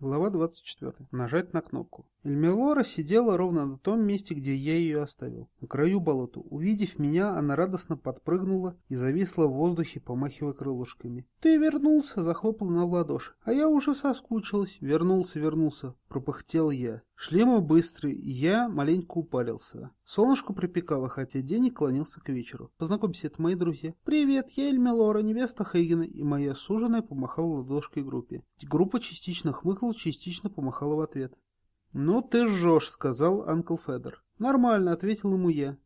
Глава 24. Нажать на кнопку. Эльмелора сидела ровно на том месте, где я ее оставил, на краю болота. Увидев меня, она радостно подпрыгнула и зависла в воздухе, помахивая крылышками. «Ты вернулся!» — захлопала на ладоши. «А я уже соскучилась!» «Вернулся, вернулся!» — пропыхтел я. Быстро, и я маленько упарился. Солнышко припекало, хотя день и клонился к вечеру. Познакомься, это мои друзья. «Привет, я Эльмелора, невеста Хейгена», и моя суженая помахала ладошкой группе. Группа частично хмыкнула, частично помахала в ответ. «Ну ты жжешь», — сказал Анкл Федор. «Нормально», — ответил ему я.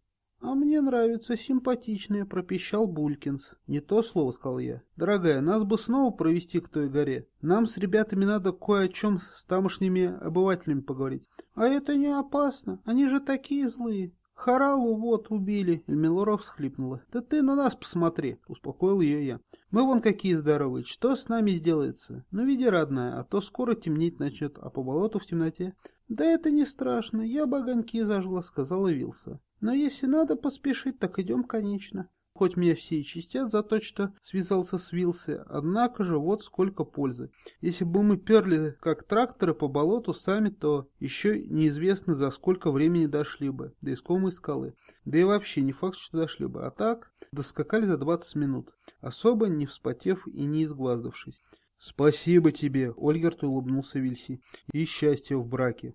«А мне нравится, симпатичная», — пропищал Булькинс. «Не то слово», — сказал я. «Дорогая, нас бы снова провести к той горе. Нам с ребятами надо кое о чем с тамошними обывателями поговорить». «А это не опасно, они же такие злые». «Харалу вот убили», — Эльмилора всхлипнула. «Да ты на нас посмотри», — успокоил ее я. «Мы вон какие здоровые, что с нами сделается? Ну, види, родная, а то скоро темнеть начнет, а по болоту в темноте». «Да это не страшно, я баганьки зажгла», — сказала Вилса. «Но если надо поспешить, так идем, конечно». Хоть меня все и чистят за то, что связался с Вилси, однако же вот сколько пользы. Если бы мы перли как тракторы по болоту сами, то еще неизвестно за сколько времени дошли бы до искомой скалы. Да и вообще не факт, что дошли бы. А так, доскакали за 20 минут, особо не вспотев и не изгваздавшись. «Спасибо тебе», — Ольгерт улыбнулся Вильси, — «и счастья в браке».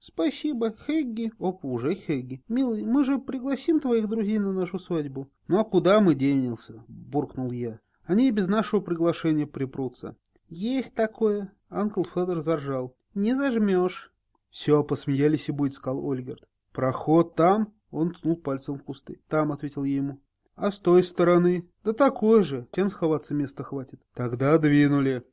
«Спасибо, Хэгги». «Опа, уже Хэгги. Милый, мы же пригласим твоих друзей на нашу свадьбу». «Ну а куда мы денемся?» – буркнул я. «Они и без нашего приглашения припрутся». «Есть такое». Анкл Федор заржал. «Не зажмешь». «Все, посмеялись и будет», – сказал Ольгерт. «Проход там?» – он ткнул пальцем в кусты. «Там», – ответил я ему. «А с той стороны?» «Да такой же. Чем сховаться места хватит?» «Тогда двинули»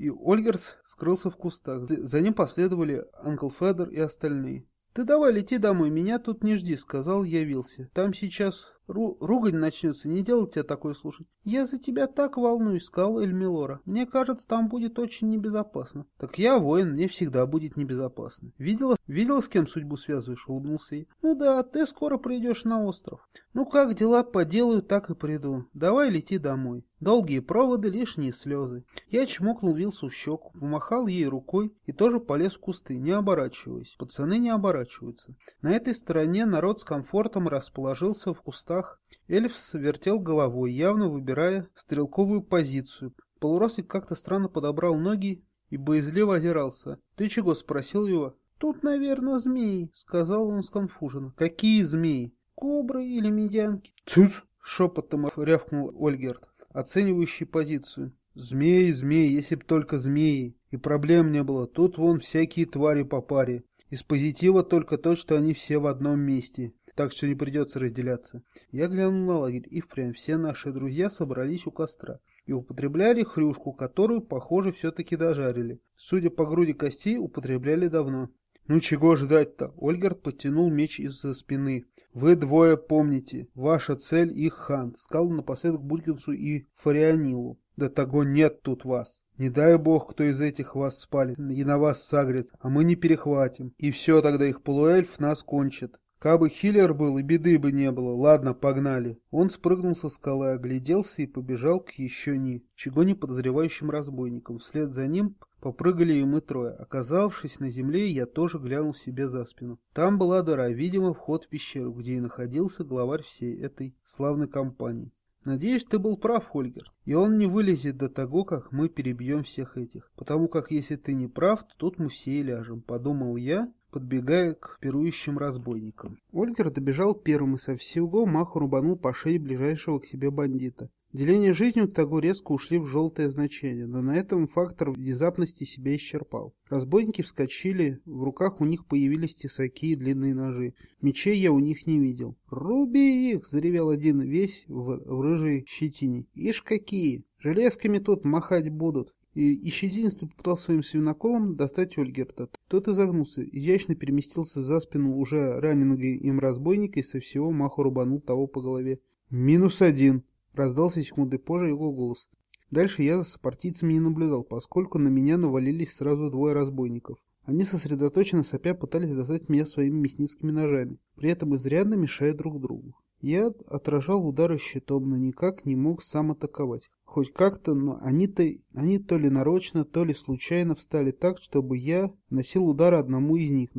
и Ольгерс скрылся в кустах. За ним последовали Анкл Федор и остальные. «Ты давай лети домой, меня тут не жди», — сказал, явился. «Там сейчас ру ругань начнется, не делай тебя такое слушать». «Я за тебя так волнуюсь», — сказал Эльмилора. «Мне кажется, там будет очень небезопасно». «Так я воин, мне всегда будет небезопасно». «Видела, видела, с кем судьбу связываешь?» — улыбнулся ей. «Ну да, ты скоро придешь на остров». «Ну как дела поделаю, так и приду. Давай лети домой». Долгие проводы, лишние слезы. Я чмокнул Вилсу в щеку, помахал ей рукой и тоже полез в кусты, не оборачиваясь. Пацаны не оборачиваются. На этой стороне народ с комфортом расположился в кустах. Эльфс вертел головой, явно выбирая стрелковую позицию. Полурослик как-то странно подобрал ноги и боязливо озирался. «Ты чего?» — спросил его. «Тут, наверное, змеи», — сказал он сконфуженно. «Какие змеи? Кобры или медянки?» «Цыц!» — шепотом рявкнул Ольгерт оценивающий позицию. Змеи, змеи, если б только змеи. И проблем не было. Тут вон всякие твари по паре. Из позитива только то, что они все в одном месте. Так что не придется разделяться. Я глянул на лагерь, и впрямь все наши друзья собрались у костра. И употребляли хрюшку, которую, похоже, все-таки дожарили. Судя по груди костей, употребляли давно. «Ну чего ждать-то?» Ольгард подтянул меч из-за спины. «Вы двое помните, ваша цель их хан», — сказал напоследок Булькинсу и Фарианилу. «Да того нет тут вас. Не дай бог, кто из этих вас спалит и на вас сагрит, а мы не перехватим. И все, тогда их полуэльф нас кончит. Кабы хиллер был, и беды бы не было. Ладно, погнали. Он спрыгнул со скалы, огляделся и побежал к еще ни, чего не подозревающим разбойникам. Вслед за ним Попрыгали и мы трое. Оказавшись на земле, я тоже глянул себе за спину. Там была дыра, видимо, вход в пещеру, где и находился главарь всей этой славной компании. Надеюсь, ты был прав, Хольгер, и он не вылезет до того, как мы перебьем всех этих. Потому как если ты не прав, то тут мы все и ляжем, подумал я, подбегая к пирующим разбойникам. Ольгер добежал первым и со всего маху рубанул по шее ближайшего к себе бандита. Деление жизнью того резко ушли в желтое значение, но на этом фактор внезапности себя исчерпал. Разбойники вскочили, в руках у них появились тесаки и длинные ножи. Мечей я у них не видел. «Руби их!» — заревел один весь в, в рыжей щетине. «Ишь какие! Железками тут махать будут!» И щетинистый попытался своим свиноколом достать Ольгерта. Тот изогнулся, изящно переместился за спину уже раненого им разбойника и со всего маху рубанул того по голове. «Минус один!» Раздался секунды позже его голос. Дальше я за партийцами не наблюдал, поскольку на меня навалились сразу двое разбойников. Они сосредоточенно сопя пытались достать меня своими мясницкими ножами, при этом изрядно мешая друг другу. Я отражал удары щитом, но никак не мог сам атаковать. Хоть как-то, но они-то они то ли нарочно, то ли случайно встали так, чтобы я носил удары одному из них.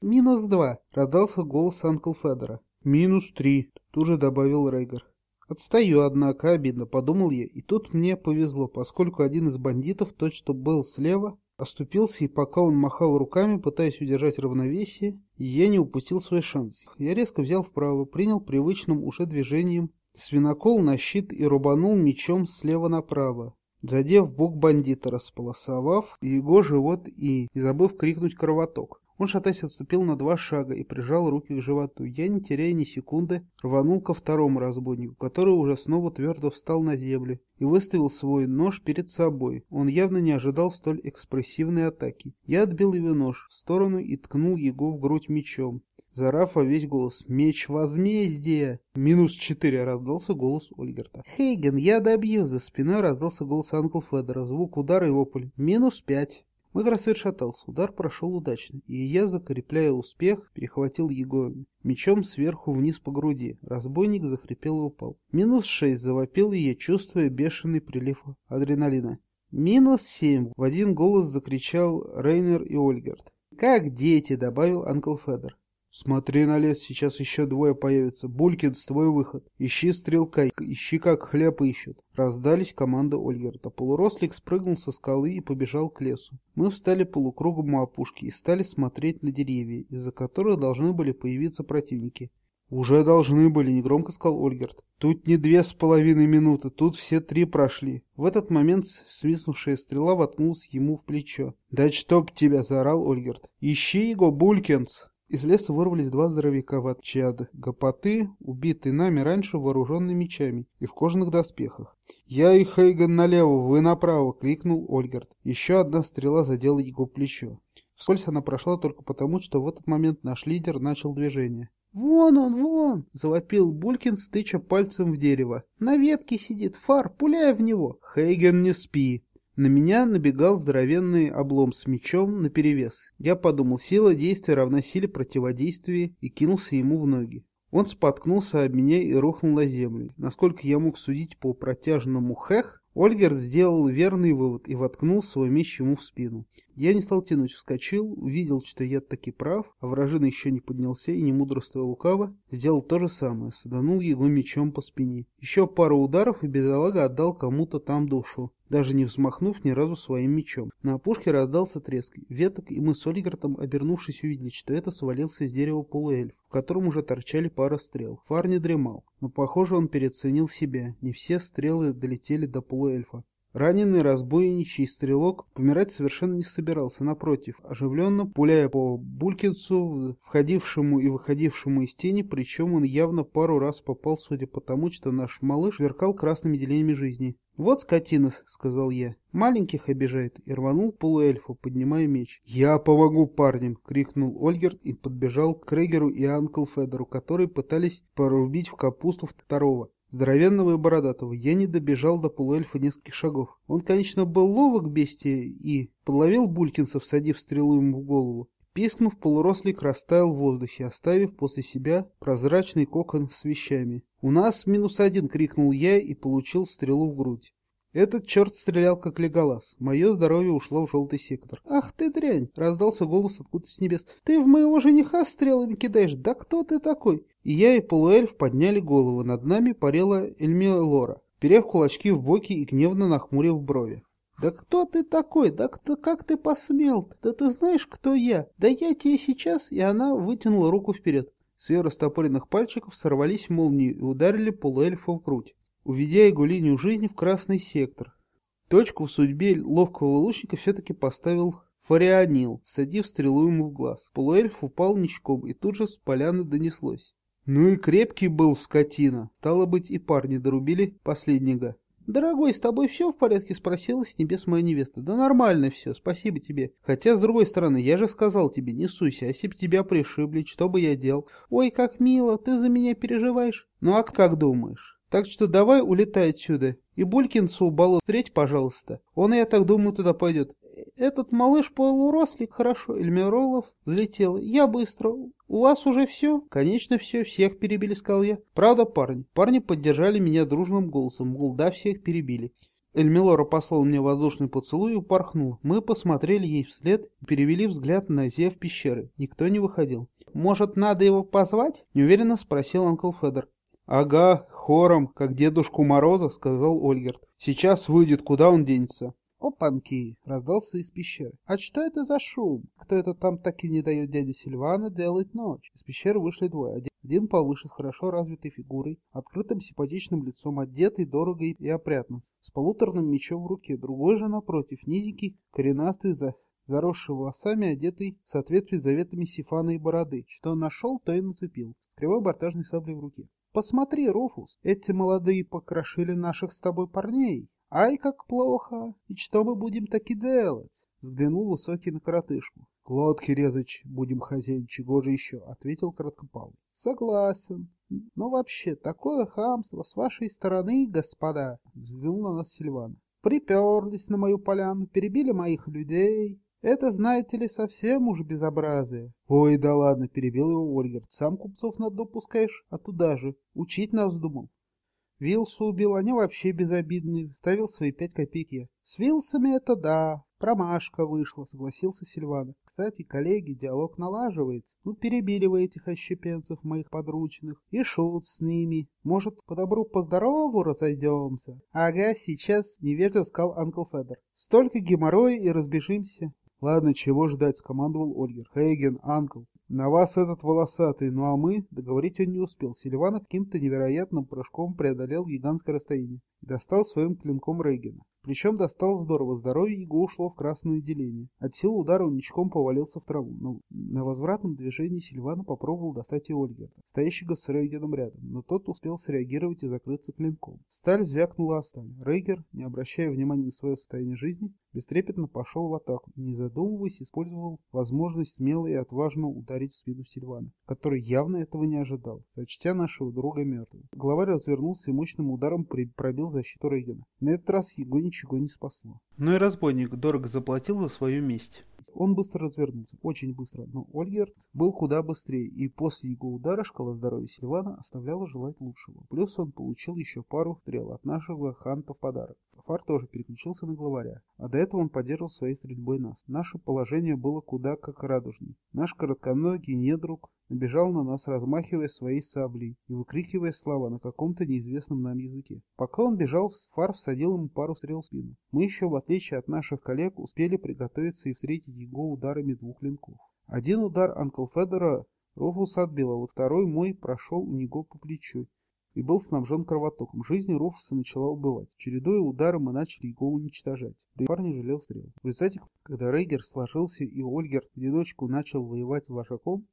«Минус два!» — раздался голос Анкл Федора. «Минус три!» — тут же добавил Рейгар. Отстаю, однако, обидно, подумал я, и тут мне повезло, поскольку один из бандитов, тот, что был слева, оступился, и пока он махал руками, пытаясь удержать равновесие, я не упустил свой шанс. Я резко взял вправо, принял привычным уже движением свинокол на щит и рубанул мечом слева направо, задев бок бандита, располосовав его живот и не забыв крикнуть кровоток. Он, шатаясь, отступил на два шага и прижал руки к животу. Я, не теряя ни секунды, рванул ко второму разбойнику, который уже снова твердо встал на землю и выставил свой нож перед собой. Он явно не ожидал столь экспрессивной атаки. Я отбил его нож в сторону и ткнул его в грудь мечом. Зарав во весь голос. «Меч возмездия!» «Минус четыре!» — раздался голос Ольгерта. «Хейген, я добью!» За спиной раздался голос Анкл Федора. Звук удара и вопль. «Минус пять!» Мой гроссвет шатался, удар прошел удачно, и я, закрепляя успех, перехватил его мечом сверху вниз по груди. Разбойник захрипел и упал. Минус шесть завопил я, чувствуя бешеный прилив адреналина. Минус семь! В один голос закричал Рейнер и Ольгерт. «Как дети!» — добавил Анкл Федор. Смотри на лес, сейчас еще двое появятся. Булькинс, твой выход. Ищи стрелка, ищи как хлеб ищут. Раздались команды Ольгерта. Полурослик спрыгнул со скалы и побежал к лесу. Мы встали полукругом у опушки и стали смотреть на деревья, из-за которых должны были появиться противники. «Уже должны были», — негромко сказал Ольгерт. «Тут не две с половиной минуты, тут все три прошли». В этот момент свистнувшая стрела воткнулась ему в плечо. «Да чтоб тебя!» — заорал Ольгерт. «Ищи его, Булькинс!» Из леса вырвались два здоровяка в отчады, гопоты, убитые нами раньше вооруженными мечами и в кожаных доспехах. «Я и Хейган налево, вы направо!» — крикнул Ольгард. Еще одна стрела задела его плечо. Вскользь она прошла только потому, что в этот момент наш лидер начал движение. «Вон он, вон!» — завопил Булькин, стыча пальцем в дерево. «На ветке сидит, фар, пуляй в него!» «Хейген, не спи!» На меня набегал здоровенный облом с мечом наперевес. Я подумал, сила действия равна силе противодействия и кинулся ему в ноги. Он споткнулся об меня и рухнул на землю. Насколько я мог судить по протяжному «хех», Ольгер сделал верный вывод и воткнул свой меч ему в спину. Я не стал тянуть, вскочил, увидел, что я таки прав, а вражина еще не поднялся и не мудрствуя лукаво, сделал то же самое, саданул его мечом по спине. Еще пару ударов, и бедолага отдал кому-то там душу даже не взмахнув ни разу своим мечом. На опушке раздался треск веток, и мы с Ольгертом, обернувшись, увидели, что это свалился с дерева полуэльф, в котором уже торчали пара стрел. Фар не дремал, но, похоже, он переоценил себя. Не все стрелы долетели до полуэльфа. Раненый разбойничий стрелок помирать совершенно не собирался, напротив, оживленно пуляя по Булькинцу, входившему и выходившему из тени, причем он явно пару раз попал, судя по тому, что наш малыш веркал красными делениями жизни. «Вот скотина», — сказал я. «Маленьких обижает», и рванул полуэльфу, поднимая меч. «Я помогу парням!» — крикнул Ольгерт и подбежал к Крегеру и Анкл Федору, которые пытались порубить в капусту второго. Здоровенного и бородатого. Я не добежал до полуэльфа нескольких шагов. Он, конечно, был ловок бестия и подловил Булькинса, всадив стрелу ему в голову. Пискнув, полурослик растаял в воздухе, оставив после себя прозрачный кокон с вещами. «У нас минус один!» — крикнул я и получил стрелу в грудь. Этот черт стрелял, как леголаз. Мое здоровье ушло в желтый сектор. «Ах ты дрянь!» — раздался голос откуда с небес. «Ты в моего жениха стрелами кидаешь! Да кто ты такой?» И я, и полуэльф подняли головы. Над нами парила Эльмилора, перев кулачки в боки и гневно нахмурив брови. «Да кто ты такой? Да кто, как ты посмел? Да ты знаешь, кто я? Да я тебе сейчас...» И она вытянула руку вперед. С ее растопыренных пальчиков сорвались молнии и ударили полуэльфа в грудь, уведя его линию жизни в красный сектор. Точку в судьбе ловкого лучника все-таки поставил Фарианил, всадив стрелу ему в глаз. Полуэльф упал ничком, и тут же с поляны донеслось. Ну и крепкий был скотина. Стало быть, и парни дорубили последнего. «Дорогой, с тобой все в порядке?» — спросила с небес моя невеста. «Да нормально все, спасибо тебе. Хотя, с другой стороны, я же сказал тебе, не суйся, а если б тебя пришибли, что бы я делал? Ой, как мило, ты за меня переживаешь? Ну а как думаешь? Так что давай улетай отсюда. И Булькинцу болот встреть, пожалуйста. Он, я так думаю, туда пойдет. Этот малыш-полурослик хорошо, Эльмиролов взлетел. Я быстро. У вас уже все? Конечно, все. Всех перебили, сказал я. Правда, парни? Парни поддержали меня дружным голосом, мол, да, всех перебили. Эльмилора послал мне воздушный поцелуй и упорхнул. Мы посмотрели ей вслед и перевели взгляд на зев пещеры. Никто не выходил. «Может, надо его позвать?» — неуверенно спросил Анкл Федор. «Ага, хором, как Дедушку Мороза», — сказал Ольгерт. «Сейчас выйдет, куда он денется». «Опанки!» — раздался из пещеры. «А что это за шум? Кто это там так и не дает дяде Сильвана делать ночь?» Из пещеры вышли двое. Один повыше, с хорошо развитой фигурой, открытым симпатичным лицом, одетый дорого и опрятно, с полуторным мечом в руке. Другой же, напротив, низенький, коренастый, за заросший волосами, одетый в соответствии с заветами Сифана и Бороды. Что нашел, то и нацепил, с кривой бортажной саблей в руке. «Посмотри, Руфус, эти молодые покрошили наших с тобой парней. Ай, как плохо! И что мы будем таки делать?» Взглянул высокий на коротышку. «Глотки резать будем, хозяин, чего же еще?» — ответил короткопалый. «Согласен. Но вообще, такое хамство с вашей стороны, господа!» — взглянул на нас Сильвана. «Приперлись на мою поляну, перебили моих людей, это, знаете ли, совсем уж безобразие. Ой, да ладно, перебил его Ольгерт. Сам купцов на дно пускаешь, а туда же. Учить нас думал. Вилсу убил, они вообще безобидные. Ставил свои пять копеек я. С Вилсами это да, промашка вышла, согласился Сильвана. Кстати, коллеги, диалог налаживается. Ну, перебили вы этих ощепенцев моих подручных. И шут с ними. Может, по добру, по здорову разойдемся? Ага, сейчас, невежливо сказал Анкл Федор. Столько геморроя и разбежимся. «Ладно, чего ждать?» — скомандовал Ольгер. «Хейген, Анкл, на вас этот волосатый, ну а мы...» Договорить он не успел. Сильвана каким-то невероятным прыжком преодолел гигантское расстояние и достал своим клинком Рейгена. Причем достал здорово, здоровье его ушло в красное деление. От силы удара он ничком повалился в траву, но на возвратном движении Сильвана попробовал достать и Ольгерта, стоящего с Рейгером рядом, но тот успел среагировать и закрыться клинком. Сталь звякнула о. Рейгер, не обращая внимания на свое состояние жизни, бестрепетно пошел в атаку и, не задумываясь, использовал возможность смело и отважно ударить в спину Сильвана, который явно этого не ожидал, сочтя нашего друга мертвым. Главарь развернулся и мощным ударом пробил защиту Рейгена. На этот раз его ничего не спасло. Но и разбойник дорого заплатил за свою месть. Он быстро развернулся, очень быстро, но Ольгерт был куда быстрее, и после его удара шкала здоровья Сильвана оставляла желать лучшего. Плюс он получил еще пару стрел от нашего ханта в подарок. Фар тоже переключился на главаря, а до этого он поддерживал своей стрельбой нас. Наше положение было куда как радужней. Наш коротконогий недруг набежал на нас, размахивая своей саблей и выкрикивая слова на каком-то неизвестном нам языке. Пока он бежал, Фар всадил ему пару стрел в спину. Мы еще, в отличие от наших коллег, успели приготовиться и встретить его ударами двух клинков. Один удар Анкл Федора Руфус отбил, а вот второй мой прошел у него по плечу и был снабжен кровотоком. Жизнь Руфуса начала убывать. Чередуя удары, мы начали его уничтожать. Да и парень жалел стрел. В результате, когда Рейгер сложился и Ольгер в одиночку начал воевать вожаком,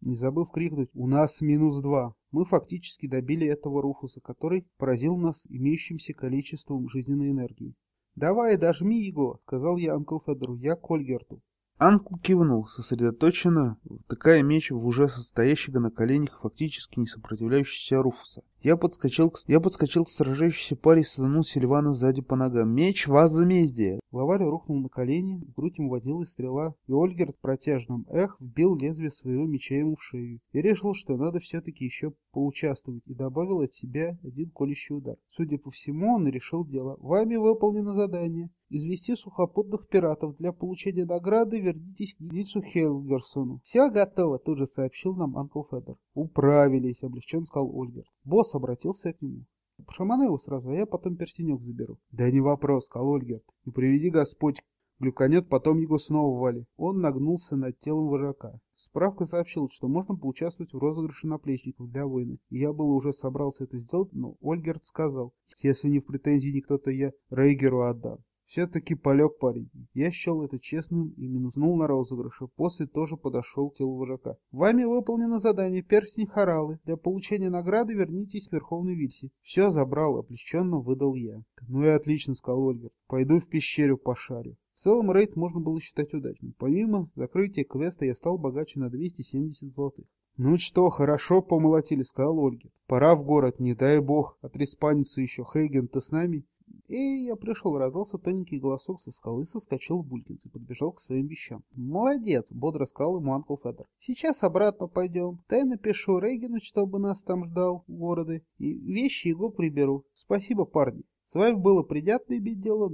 не забыв крикнуть «У нас минус два!», мы фактически добили этого Руфуса, который поразил нас имеющимся количеством жизненной энергии. «Давай, дожми его!» — сказал я Анкл Федору, я к Ольгерту. Анкл кивнул, сосредоточенно, втыкая меч в уже состоящего на коленях фактически не сопротивляющегося Руфуса. Я подскочил, к... я подскочил к сражающейся паре и саданул Сильвана сзади по ногам. «Меч возмездия!» Главарь рухнул на колени, в грудь ему водилась стрела, и Ольгер с протяжным эх вбил лезвие своего меча ему в шею. И решил, что надо все-таки еще поучаствовать, и добавил от себя один колющий удар. Судя по всему, он решил дело. «Вами выполнено задание. Извести сухопутных пиратов. Для получения награды вернитесь к Ницу Хелгерсону». «Все готово», тут же сообщил нам Анкл Федор. «Управились», — облегчен сказал Ольгер. Босс обратился к нему. Шамана его сразу, а я потом перстенек заберу. Да не вопрос, сказал Ольгер. И приведи Господь глюканет, потом его снова вали. Он нагнулся над телом вожака. Справка сообщила, что можно поучаствовать в розыгрыше наплечников для войны. И я было уже собрался это сделать, но Ольгерт сказал, если не в претензии никто, то я Рейгеру отдам. Все-таки полег парень. Я счел это честным и минуснул на розыгрыше. После тоже подошел к телу вожака. Вами выполнено задание перстень Харалы. Для получения награды вернитесь к Верховной Вильсе. Все забрал, облегченно выдал я. Ну и отлично, сказал Ольгер. Пойду в пещеру пошарю. В целом рейд можно было считать удачным. Помимо закрытия квеста я стал богаче на 270 золотых. «Ну что, хорошо помолотили», — сказал Ольге. «Пора в город, не дай бог, отреспаниться еще. Хейген, ты с нами?» «Эй, я пришел!» — раздался тоненький голосок со скалы, соскочил в Булькинс и подбежал к своим вещам. «Молодец!» — бодро сказал ему Анкл Федор. «Сейчас обратно пойдем. Дай напишу Рейгину, чтобы нас там ждал в городе, и вещи его приберу. Спасибо, парни. С вами было приятно иметь дело.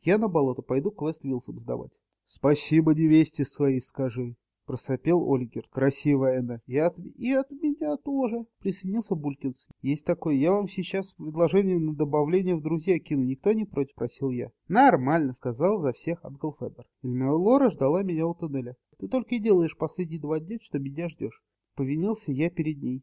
Я на болото пойду квест Вилсом сдавать». «Спасибо невесте своей скажи», — просопел Ольгер. Красивая она. И от, и от меня тоже, — присоединился Булькинс. Есть такое. Я вам сейчас предложение на добавление в друзья кину. Никто не против, — просил я. Нормально, — сказал за всех Анкл Федор. Эльмиолора ждала меня у тоннеля. Ты только и делаешь последние два дня, что меня ждешь. Повинился я перед ней.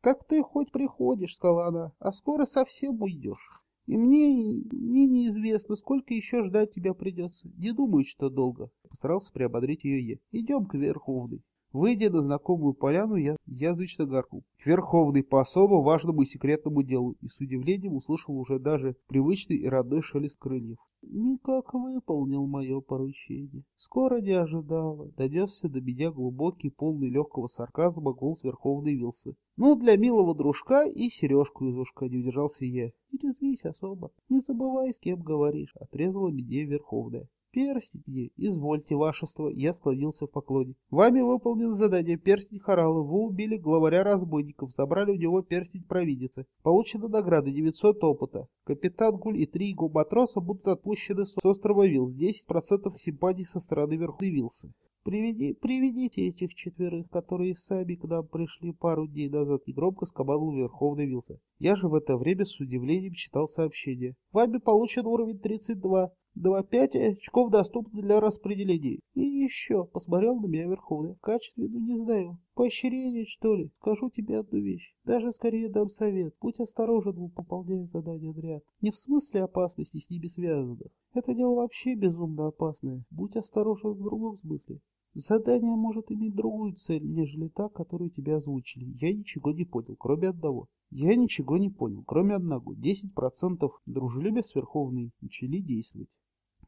Так ты хоть приходишь, — сказала она, — а скоро совсем уйдешь. И мне, мне неизвестно, сколько еще ждать тебя придется. Не думаю, что долго. Постарался приободрить ее я. Идем к Верховной. Выйдя на знакомую поляну, я язычно гаркнул. К Верховной по особо важному и секретному делу, и с удивлением услышал уже даже привычный и родной шелест крыльев. Никак выполнил мое поручение. Скоро не ожидала. Донесся до меня глубокий, полный легкого сарказма голос Верховной Вилсы. Ну, для милого дружка и сережку из ушка не удержался я. Не резвись особо. Не забывай, с кем говоришь, отрезала меня Верховная. Перстень, извольте, вашество, я склонился в поклоне. Вами выполнено задание перстень Харала. Вы убили главаря разбойников, забрали у него перстень провидицы. Получена награда 900 опыта. Капитан Гуль и три его матроса будут отпущены с острова Вилс. 10% симпатий со стороны Верховной Вилсы. Приведи, приведите этих четверых, которые сами к нам пришли пару дней назад, и громко скомандовал Верховный Вилса. Я же в это время с удивлением читал сообщение. Вами получен уровень 32. Два пять очков доступны для распределения. И еще, посмотрел на меня Верховный. Качество, ну не знаю. Поощрение, что ли? Скажу тебе одну вещь. Даже скорее дам совет. Будь осторожен, пополняя задания отряд. Не в смысле опасности с ними связанных. Это дело вообще безумно опасное. Будь осторожен в другом смысле. Задание может иметь другую цель, нежели та, которую тебе озвучили. Я ничего не понял, кроме одного. Я ничего не понял, кроме одного. 10% дружелюбия с Верховной начали действовать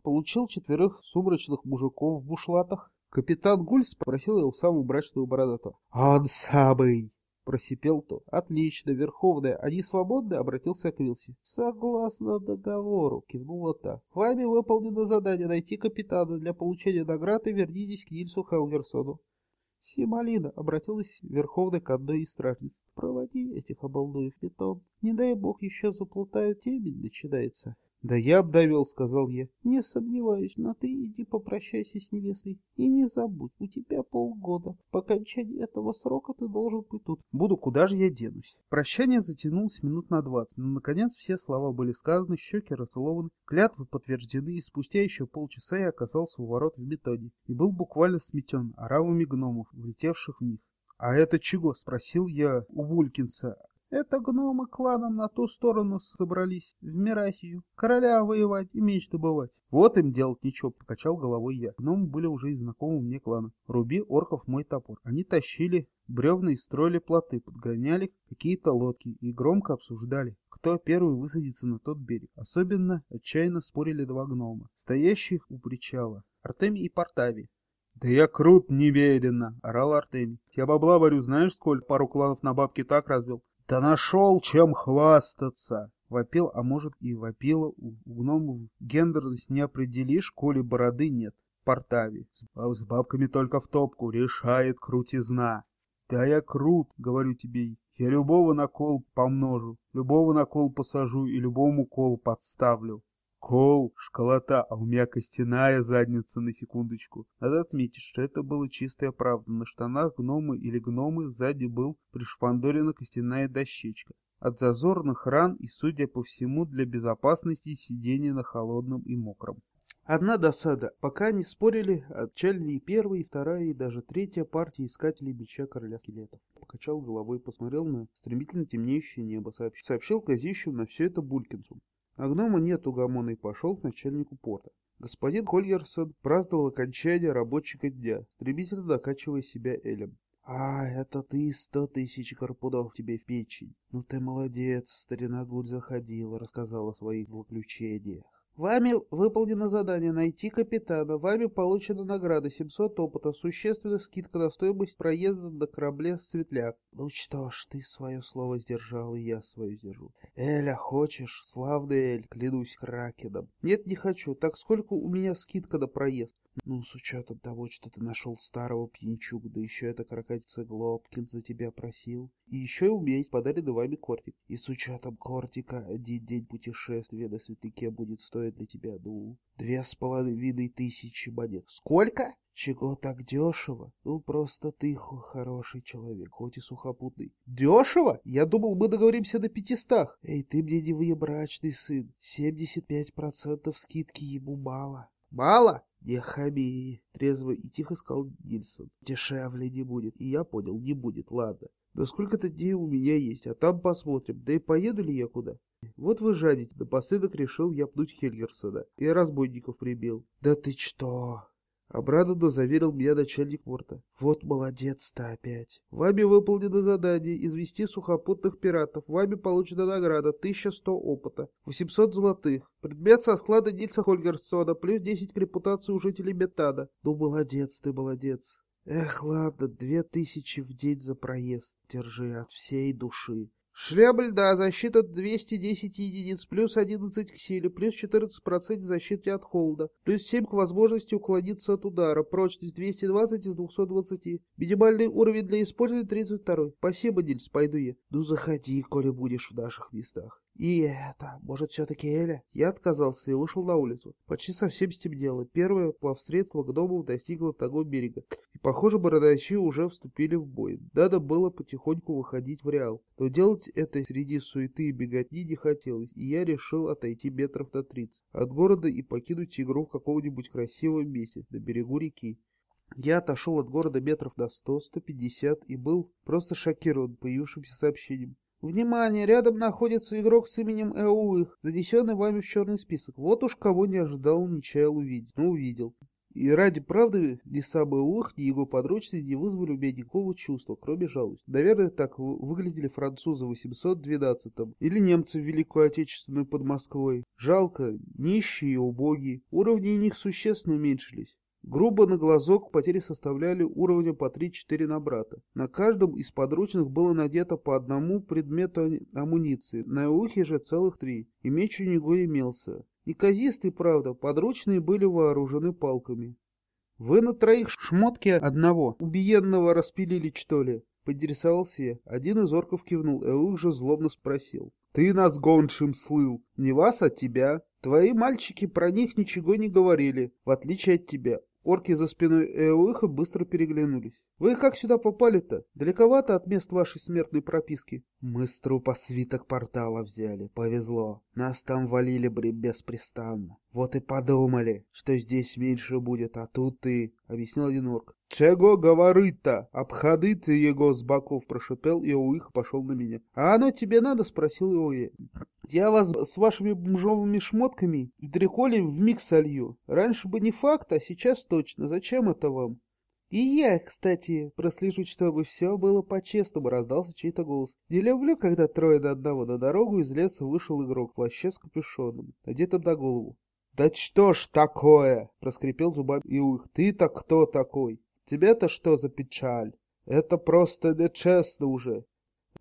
получил четверых сумрачных мужиков в бушлатах. Капитан Гуль спросил его самого брачного бородатого. «Он самый!» — просипел тот. «Отлично, Верховная. Они свободны?» — обратился к Вилси. «Согласно договору», — кивнула та. «Вами выполнено задание найти капитана для получения награды. Вернитесь к Нильсу Хелверсону». Сималина обратилась Верховной к одной из стражниц. «Проводи этих обалдуев бетон. Не дай бог еще заплутают, темень начинается». «Да я б довел», — сказал я. «Не сомневаюсь, но ты иди попрощайся с невестой. И не забудь, у тебя полгода. По окончании этого срока ты должен быть тут». «Буду, куда же я денусь?» Прощание затянулось минут на двадцать, но, наконец, все слова были сказаны, щеки расцелованы, клятвы подтверждены, и спустя еще полчаса я оказался у ворот в методе и был буквально сметен оравами гномов, влетевших в них. «А это чего?» — спросил я у Вулькинса. Это гномы кланом на ту сторону собрались, в Мирасию. Короля воевать и меч добывать. Вот им делать ничего, покачал головой я. Гномы были уже из знакомого мне клана. Руби орков мой топор. Они тащили бревна и строили плоты, подгоняли какие-то лодки и громко обсуждали, кто первый высадится на тот берег. Особенно отчаянно спорили два гнома, стоящих у причала. Артемий и Портави. «Да я крут немерено!» — орал Артемий. «Я бабла варю, знаешь, сколько пару кланов на бабки так развел? Да нашел чем хвастаться. Вопил, а может и вопила у гномов. Гендерность не определишь, коли бороды нет. Портави. С бабками только в топку. Решает крутизна. Да я крут, говорю тебе. Я любого на кол помножу, любого на кол посажу и любому кол подставлю. Кол, школота, а у меня костяная задница на секундочку. Надо отметить, что это было чистая правда. На штанах гномы или гномы сзади был пришпандорена костяная дощечка. От зазорных ран и, судя по всему, для безопасности сидения на холодном и мокром. Одна досада. Пока не спорили, отчалили и первая, и вторая, и даже третья партия искателей меча короля скелетов. Покачал головой, посмотрел на стремительно темнеющее небо, сообщил, сообщил Казищу на все это Булькинцу. А гнома нет у пошел к начальнику порта. Господин Хольгерсон праздновал окончание рабочего дня, стремительно докачивая себя Элем. «А, это ты сто тысяч карпудов тебе в печень. Ну ты молодец, старина Гуль заходила, рассказала о своих злоключениях. Вами выполнено задание найти капитана. Вами получена награда 700 опыта. Существенная скидка на стоимость проезда на корабле «Светляк». Ну что ж, ты свое слово сдержал, и я свое сдержу. Эля, хочешь? Славный Эль, клянусь кракеном. Нет, не хочу. Так сколько у меня скидка на проезд? Ну, с учетом того, что ты нашел старого пьянчуга, да еще это крокодица Глобкин за тебя просил. И еще и уметь подаренный вами кортик. И с учетом кортика один день путешествия на светляке будет стоить для тебя, ну, две с половиной тысячи монет. Сколько? Чего так дешево? Ну, просто ты хороший человек, хоть и сухопутный. Дешево? Я думал, мы договоримся до пятистах. Эй, ты мне не внебрачный сын. Семьдесят пять процентов скидки ему мало. Мало? Не хами, трезво и тихо сказал Нильсон. Дешевле не будет. И я понял, не будет, ладно. Но сколько-то дней у меня есть, а там посмотрим. Да и поеду ли я куда? Вот вы жадите. Напоследок решил я пнуть Хельгерсона. И разбойников прибил. Да ты что? Обрадованно заверил меня начальник порта. Вот молодец-то опять. Вами выполнено задание извести сухопутных пиратов. Вами получена награда 1100 опыта, 800 золотых. Предмет со склада Нильса Хольгерсона, плюс 10 к репутации у жителей Метада. Ну молодец ты, молодец. Эх, ладно, две тысячи в день за проезд. Держи от всей души. Шлем льда, защита 210 единиц, плюс 11 к силе, плюс 14% защиты от холода, плюс 7 к возможности уклониться от удара, прочность 220 из 220. Минимальный уровень для использования 32. Спасибо, Нильс, пойду я. Ну заходи, коли будешь в наших местах. И это, может, все-таки Эля? Я отказался и вышел на улицу. Почти совсем стемнело. Первое плавсредство к дому достигло того берега. И, похоже, бородачи уже вступили в бой. Надо было потихоньку выходить в Реал. Но делать это среди суеты и беготни не хотелось, и я решил отойти метров на тридцать от города и покинуть игру в каком-нибудь красивом месте, на берегу реки. Я отошел от города метров на сто-сто пятьдесят и был просто шокирован появившимся сообщением. Внимание, рядом находится игрок с именем Эуих, занесенный вами в черный список. Вот уж кого не ожидал, не чаял увидеть, но увидел. И ради правды ни сам Эуих, ни его подручные не вызвали у меня никакого чувства, кроме жалости. Наверное, так выглядели французы в 812-м или немцы в Великую Отечественную под Москвой. Жалко, нищие и убогие. Уровни у них существенно уменьшились. Грубо на глазок потери составляли уровня по 3-4 на брата. На каждом из подручных было надето по одному предмету амуниции, на ухе же целых три, и меч у него имелся. Неказистый, правда, подручные были вооружены палками. «Вы на троих шмотки одного убиенного распилили, что ли?» Поинтересовался я. Один из орков кивнул, Эух же злобно спросил. «Ты нас гоншим слыл. Не вас, а тебя. Твои мальчики про них ничего не говорили, в отличие от тебя. Орки за спиной Эуиха быстро переглянулись. «Вы как сюда попали-то? Далековато от мест вашей смертной прописки?» «Мы с трупа свиток портала взяли. Повезло. Нас там валили бы беспрестанно. Вот и подумали, что здесь меньше будет, а тут ты», — объяснил один орк. «Чего говорить-то? Обходи ты его с боков!» — прошипел, и Уих пошел на меня. «А оно тебе надо?» — спросил Иои. «Я вас с вашими бомжовыми шмотками и дреколи вмиг солью. Раньше бы не факт, а сейчас точно. Зачем это вам?» «И я, кстати, прослежу, чтобы все было по-честному», — раздался чей-то голос. «Не люблю, когда трое до одного на дорогу из леса вышел игрок в плаще с капюшоном, одетым на голову». «Да что ж такое?» — проскрипел зубами Иуих. «Ты-то кто такой?» Тебе-то что за печаль? Это просто нечестно уже.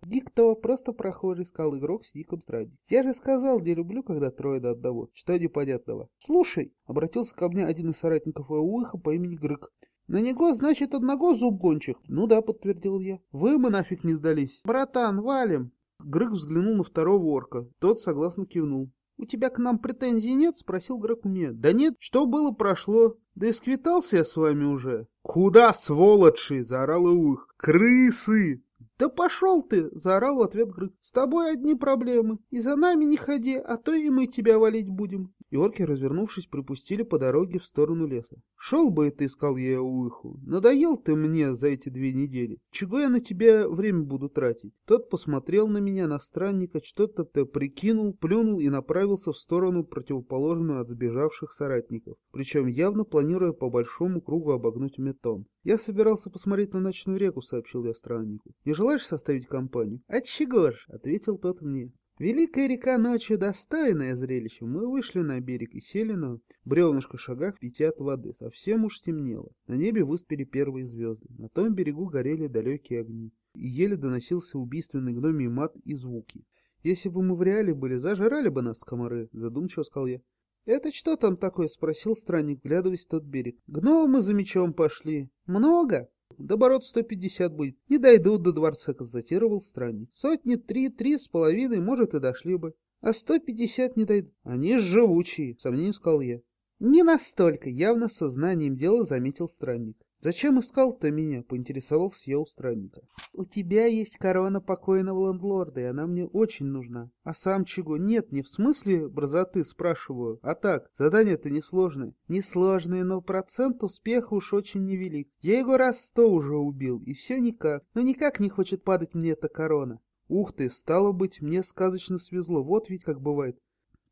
Никто, просто прохожий, сказал игрок с ником Странник. Я же сказал, не люблю, когда трое до одного. Что непонятного? Слушай, обратился ко мне один из соратников Уиха по имени Грык. На него, значит, одного зуб гончих. Ну да, подтвердил я. Вы мы нафиг не сдались. Братан, валим. Грык взглянул на второго орка. Тот согласно кивнул. «У тебя к нам претензий нет?» — спросил меня. «Да нет, что было, прошло. Да и сквитался я с вами уже». «Куда, сволочи?» — заорал Иух. «Крысы!» «Да пошел ты!» — заорал в ответ Грык. «С тобой одни проблемы. И за нами не ходи, а то и мы тебя валить будем и орки, развернувшись, припустили по дороге в сторону леса. «Шел бы ты, — искал я Уиху, — надоел ты мне за эти две недели. Чего я на тебя время буду тратить?» Тот посмотрел на меня, на странника, что-то прикинул, плюнул и направился в сторону, противоположную от сбежавших соратников, причем явно планируя по большому кругу обогнуть метон. «Я собирался посмотреть на ночную реку», — сообщил я страннику. «Не желаешь составить компанию?» «Отчего ж?» — ответил тот мне. Великая река ночью достойное зрелище. Мы вышли на берег и сели на бревнышко шагах пяти от воды. Совсем уж темнело. На небе выступили первые звезды. На том берегу горели далекие огни. И еле доносился убийственный гномий мат и звуки. Если бы мы в реале были, зажирали бы нас комары, задумчиво сказал я. «Это что там такое?» — спросил странник, глядываясь в тот берег. «Гномы за мечом пошли. Много?» Да оборот сто пятьдесят будет. Не дойдут до дворца, констатировал странник. Сотни три, три с половиной, может, и дошли бы. А сто пятьдесят не дойдут. Они живучие, сомнению сказал я. Не настолько, явно сознанием дела заметил странник. «Зачем искал-то меня?» — поинтересовался я у странника. «У тебя есть корона покойного лендлорда, и она мне очень нужна. А сам чего? Нет, не в смысле брозоты спрашиваю, а так, задание-то несложное. Несложное, но процент успеха уж очень невелик. Я его раз сто уже убил, и все никак. Но никак не хочет падать мне эта корона. Ух ты, стало быть, мне сказочно свезло, вот ведь как бывает.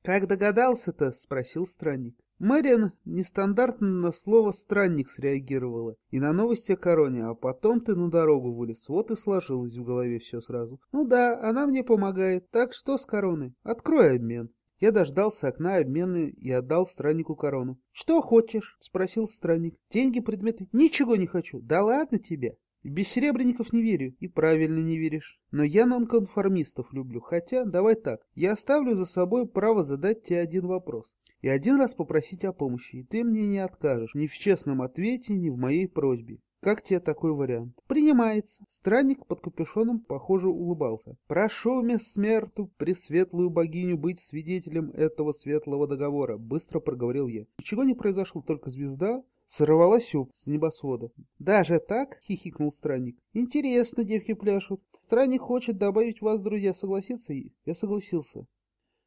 «Как догадался-то?» — спросил странник. Мэриан нестандартно на слово «странник» среагировала. И на новости о короне, а потом ты на дорогу вылез. Вот и сложилось в голове все сразу. Ну да, она мне помогает. Так что с короной? Открой обмен. Я дождался окна обмена и отдал страннику корону. «Что хочешь?» — спросил странник. «Деньги, предметы?» «Ничего не хочу». «Да ладно тебе!» Без серебряников не верю, и правильно не веришь. Но я нонконформистов люблю, хотя, давай так, я оставлю за собой право задать тебе один вопрос и один раз попросить о помощи, и ты мне не откажешь ни в честном ответе, ни в моей просьбе. Как тебе такой вариант? Принимается. Странник под капюшоном, похоже, улыбался. Прошу, мисс Смерту, пресветлую богиню, быть свидетелем этого светлого договора, быстро проговорил я. Ничего не произошло, только звезда сорвалась с небосвода. «Даже так?» — хихикнул странник. «Интересно, девки пляшут. Странник хочет добавить вас, друзья, согласиться?» Я согласился.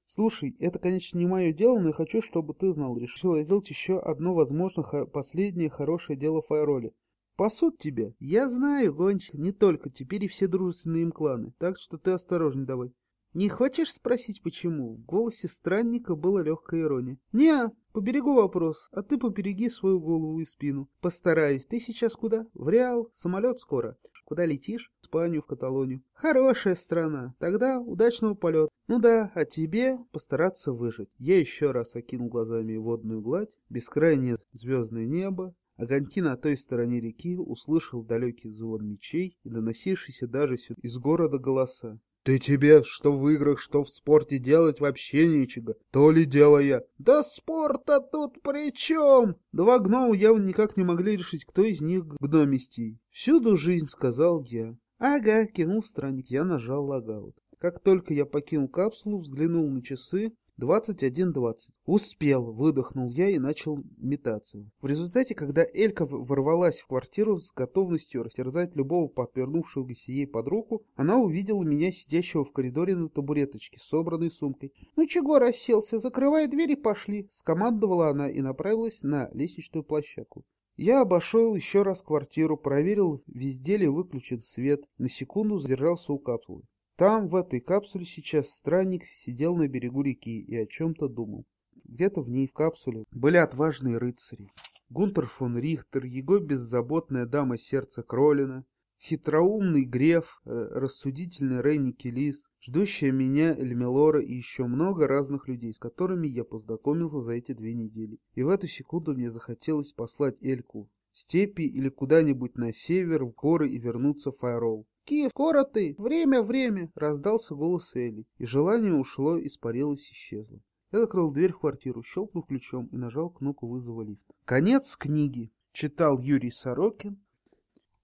Слушай, это, конечно, не мое дело, но я хочу, чтобы ты знал. Решил сделать еще одно, возможно, хо последнее хорошее дело в Файроле. Пасут тебя. Я знаю, гонщик, не только, теперь и все дружественные им кланы. Так что ты осторожней давай. Не хочешь спросить, почему? В голосе странника была легкая ирония. не поберегу вопрос, а ты побереги свою голову и спину. Постараюсь. Ты сейчас куда? В Реал? Самолет скоро. Куда летишь? В Испанию, в Каталонию. Хорошая страна. Тогда удачного полета. Ну да, а тебе постараться выжить. Я еще раз окинул глазами водную гладь, бескрайнее звездное небо, Огоньки на той стороне реки услышал далекий звон мечей и доносившийся даже сюда из города голоса. «Ты тебе, что в играх, что в спорте делать вообще нечего, то ли дело я». «Да спорта тут при чем?» Два гнома явно никак не могли решить, кто из них гномистей. «Всюду жизнь», — сказал я. «Ага», — кивнул странник, я нажал логаут. Как только я покинул капсулу, взглянул на часы, Двадцать один двадцать. Успел, выдохнул я и начал метаться. В результате, когда Элька ворвалась в квартиру с готовностью растерзать любого подвернувшегося ей под руку, она увидела меня сидящего в коридоре на табуреточке собранной сумкой. «Ну чего расселся? Закрывай дверь и пошли!» — скомандовала она и направилась на лестничную площадку. Я обошел еще раз квартиру, проверил, везде ли выключен свет, на секунду задержался у капсулы. Там, в этой капсуле, сейчас странник сидел на берегу реки и о чем-то думал. Где-то в ней, в капсуле, были отважные рыцари. Гунтер фон Рихтер, его беззаботная дама сердца Кролина, хитроумный Греф, э, рассудительный Рейни Келис, ждущая меня Эльмелора и еще много разных людей, с которыми я познакомился за эти две недели. И в эту секунду мне захотелось послать Эльку в степи или куда-нибудь на север, в горы и вернуться в Файрол. «Киев, скоро ты! Время, время!» — раздался голос Элли, и желание ушло, испарилось, исчезло. Я закрыл дверь в квартиру, щелкнул ключом и нажал кнопку вызова лифта. Конец книги. Читал Юрий Сорокин.